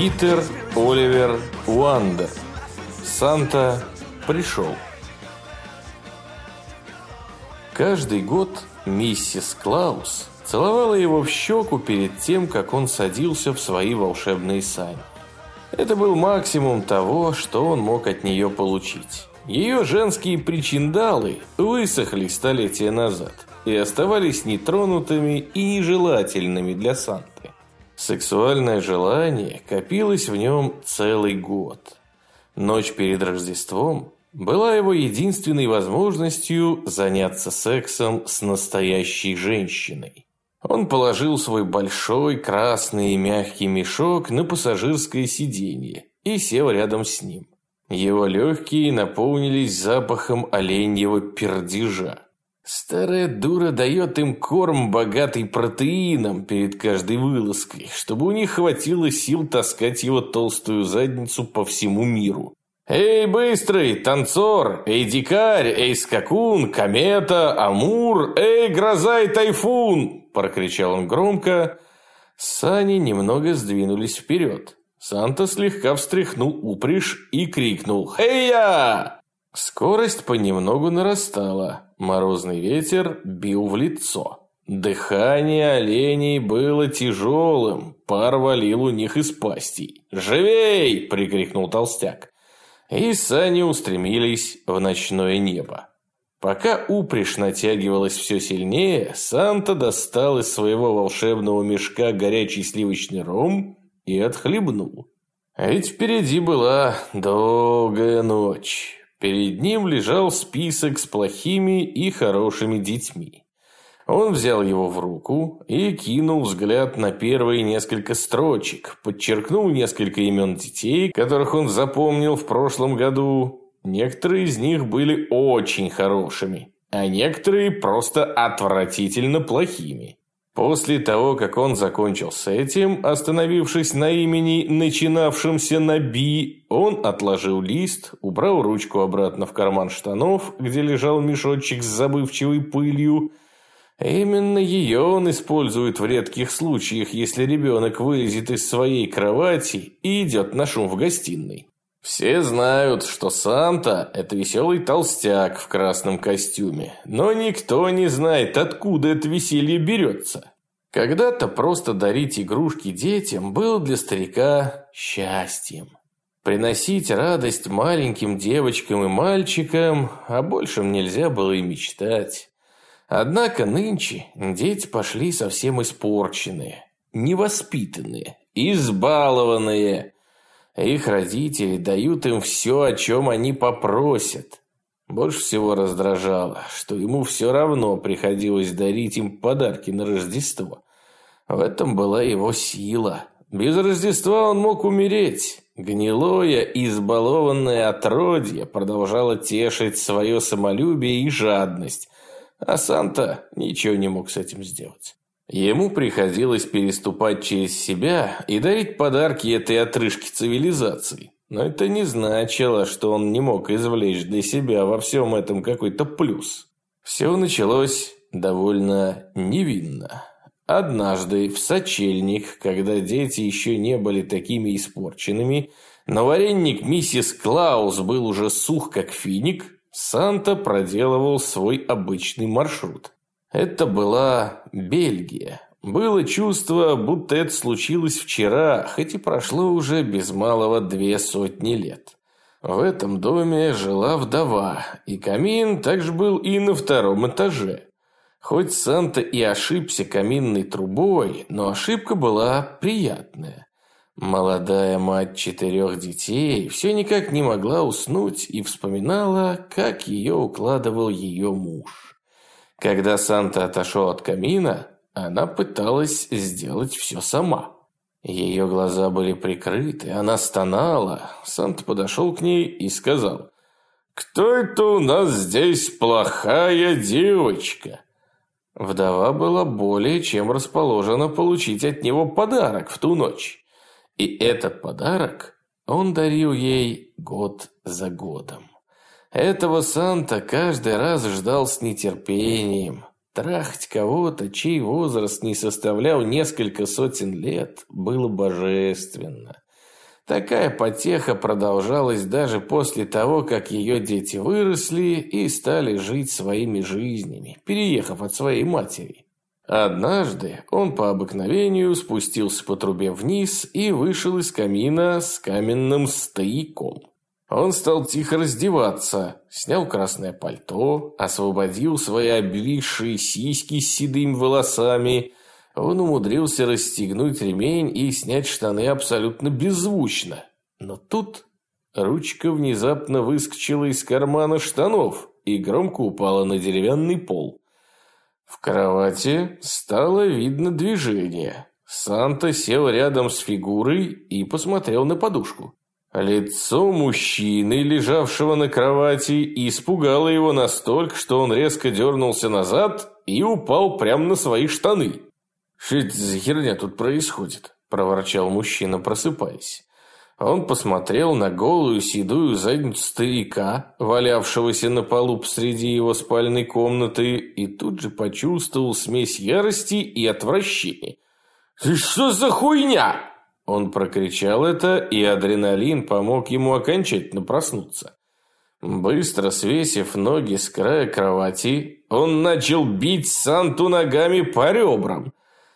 Питер Оливер Уандер. Санта пришел. Каждый год миссис Клаус целовала его в щеку перед тем, как он садился в свои волшебные сани. Это был максимум того, что он мог от нее получить. Ее женские причиндалы высохли столетия назад и оставались нетронутыми и нежелательными для Санты. Сексуальное желание копилось в нем целый год. Ночь перед Рождеством была его единственной возможностью заняться сексом с настоящей женщиной. Он положил свой большой красный и мягкий мешок на пассажирское сиденье и сел рядом с ним. Его легкие наполнились запахом оленьего пердежа. Старая дура дает им корм, богатый протеином перед каждой вылазкой, чтобы у них хватило сил таскать его толстую задницу по всему миру. «Эй, быстрый, танцор! Эй, дикарь! Эй, скакун! Комета! Амур! Эй, гроза и тайфун!» Прокричал он громко. Сани немного сдвинулись вперед. Санта слегка встряхнул упряжь и крикнул «Хей-я!». Скорость понемногу нарастала. Морозный ветер бил в лицо. Дыхание оленей было тяжелым, пар валил у них из пастей. «Живей!» – прикрикнул толстяк и сани устремились в ночное небо. Пока упряжь натягивалась все сильнее, Санта достал из своего волшебного мешка горячий сливочный ром и отхлебнул. А ведь впереди была долгая ночь. Перед ним лежал список с плохими и хорошими детьми. Он взял его в руку и кинул взгляд на первые несколько строчек, подчеркнул несколько имен детей, которых он запомнил в прошлом году. Некоторые из них были очень хорошими, а некоторые просто отвратительно плохими. После того, как он закончил с этим, остановившись на имени, начинавшемся на «Би», он отложил лист, убрал ручку обратно в карман штанов, где лежал мешочек с забывчивой пылью, Именно ее он использует в редких случаях, если ребенок вылезет из своей кровати и идет на шум в гостиной. Все знают, что Санта – это веселый толстяк в красном костюме, но никто не знает, откуда это веселье берется. Когда-то просто дарить игрушки детям было для старика счастьем. Приносить радость маленьким девочкам и мальчикам, а большем нельзя было и мечтать. Однако нынче дети пошли совсем испорченные, невоспитанные, избалованные. Их родители дают им все, о чем они попросят. Больше всего раздражало, что ему все равно приходилось дарить им подарки на Рождество. В этом была его сила. Без Рождества он мог умереть. Гнилое, избалованное отродье продолжало тешить свое самолюбие и жадность, а Санта ничего не мог с этим сделать. Ему приходилось переступать через себя и дарить подарки этой отрыжке цивилизации. Но это не значило, что он не мог извлечь для себя во всем этом какой-то плюс. Все началось довольно невинно. Однажды в сочельник, когда дети еще не были такими испорченными, но вареник миссис Клаус был уже сух как финик, Санта проделывал свой обычный маршрут. Это была Бельгия. Было чувство, будто это случилось вчера, хоть и прошло уже без малого две сотни лет. В этом доме жила вдова, и камин также был и на втором этаже. Хоть Санта и ошибся каминной трубой, но ошибка была приятная. Молодая мать четырех детей все никак не могла уснуть и вспоминала, как ее укладывал ее муж. Когда Санта отошел от камина, она пыталась сделать все сама. Ее глаза были прикрыты, она стонала. Санта подошел к ней и сказал, «Кто это у нас здесь плохая девочка?» Вдова была более чем расположена получить от него подарок в ту ночь. И этот подарок он дарил ей год за годом. Этого Санта каждый раз ждал с нетерпением. Трахать кого-то, чей возраст не составлял несколько сотен лет, было божественно. Такая потеха продолжалась даже после того, как ее дети выросли и стали жить своими жизнями, переехав от своей матери. Однажды он по обыкновению спустился по трубе вниз и вышел из камина с каменным стояком. Он стал тихо раздеваться, снял красное пальто, освободил свои обвисшие сиськи с седыми волосами. Он умудрился расстегнуть ремень и снять штаны абсолютно беззвучно. Но тут ручка внезапно выскочила из кармана штанов и громко упала на деревянный пол. В кровати стало видно движение. Санта сел рядом с фигурой и посмотрел на подушку. Лицо мужчины, лежавшего на кровати, испугало его настолько, что он резко дернулся назад и упал прямо на свои штаны. «Что это за херня тут происходит?» – проворчал мужчина, просыпаясь. Он посмотрел на голую седую задницу старика, валявшегося на полу посреди его спальной комнаты, и тут же почувствовал смесь ярости и отвращения. «Ты что за хуйня?» Он прокричал это, и адреналин помог ему окончательно проснуться. Быстро свесив ноги с края кровати, он начал бить Санту ногами по ребрам.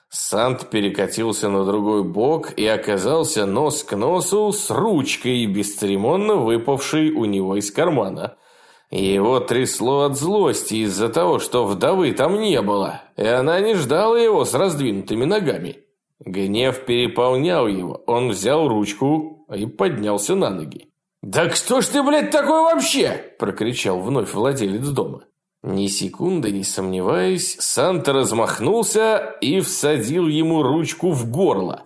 Сант перекатился на другой бок и оказался нос к носу с ручкой, бесцеремонно выпавшей у него из кармана. Его трясло от злости из-за того, что вдовы там не было, и она не ждала его с раздвинутыми ногами. Гнев переполнял его. Он взял ручку и поднялся на ноги. «Да кто ж ты, блядь, такой вообще?» – прокричал вновь владелец дома. Ни секунды не сомневаясь, Санта размахнулся и всадил ему ручку в горло.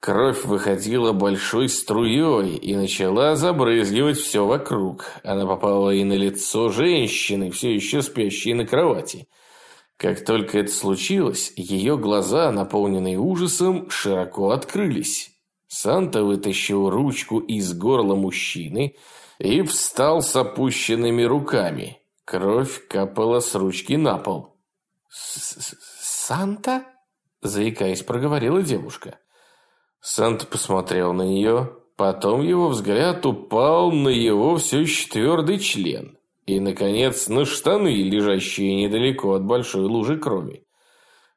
Кровь выходила большой струей и начала забрызгивать все вокруг. Она попала и на лицо женщины, все еще спящей на кровати. Как только это случилось, ее глаза, наполненные ужасом, широко открылись. Санта вытащил ручку из горла мужчины и встал с опущенными руками. Кровь капала с ручки на пол. «Санта?» – заикаясь, проговорила девушка. Санта посмотрел на нее, потом его взгляд упал на его все еще твердый член и, наконец, на штаны, лежащие недалеко от большой лужи крови.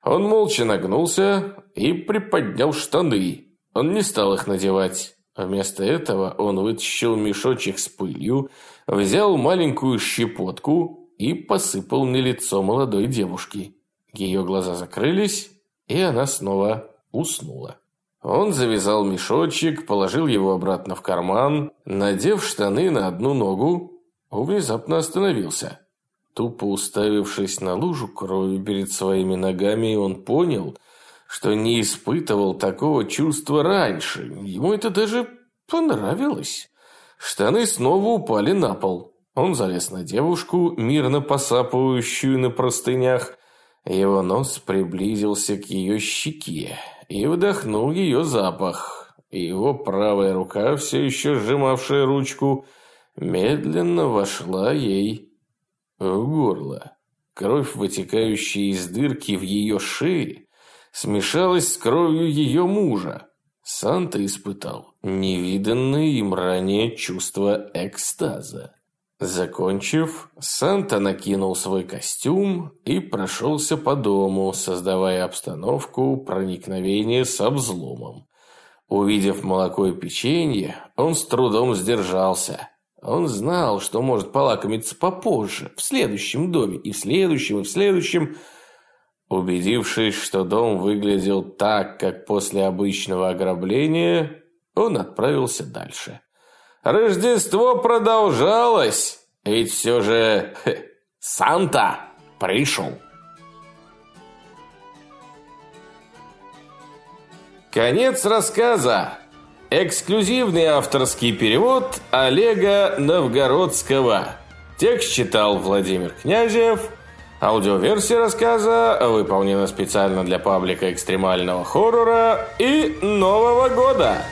Он молча нагнулся и приподнял штаны. Он не стал их надевать. Вместо этого он вытащил мешочек с пылью, взял маленькую щепотку и посыпал на лицо молодой девушки. Ее глаза закрылись, и она снова уснула. Он завязал мешочек, положил его обратно в карман, надев штаны на одну ногу, он внезапно остановился. Тупо уставившись на лужу крови перед своими ногами, он понял, что не испытывал такого чувства раньше. Ему это даже понравилось. Штаны снова упали на пол. Он залез на девушку, мирно посапывающую на простынях. Его нос приблизился к ее щеке и вдохнул ее запах. Его правая рука, все еще сжимавшая ручку, медленно вошла ей в горло. Кровь, вытекающая из дырки в ее шее, смешалась с кровью ее мужа. Санта испытал невиданное им ранее чувство экстаза. Закончив, Санта накинул свой костюм и прошелся по дому, создавая обстановку проникновения с обзломом. Увидев молоко и печенье, он с трудом сдержался. Он знал, что может полакомиться попозже, в следующем доме, и в следующем, и в следующем. Убедившись, что дом выглядел так, как после обычного ограбления, он отправился дальше. Рождество продолжалось, ведь все же хе, Санта пришел. Конец рассказа. Эксклюзивный авторский перевод Олега Новгородского. Текст читал Владимир Князев. Аудиоверсия рассказа выполнена специально для паблика экстремального хоррора и Нового года.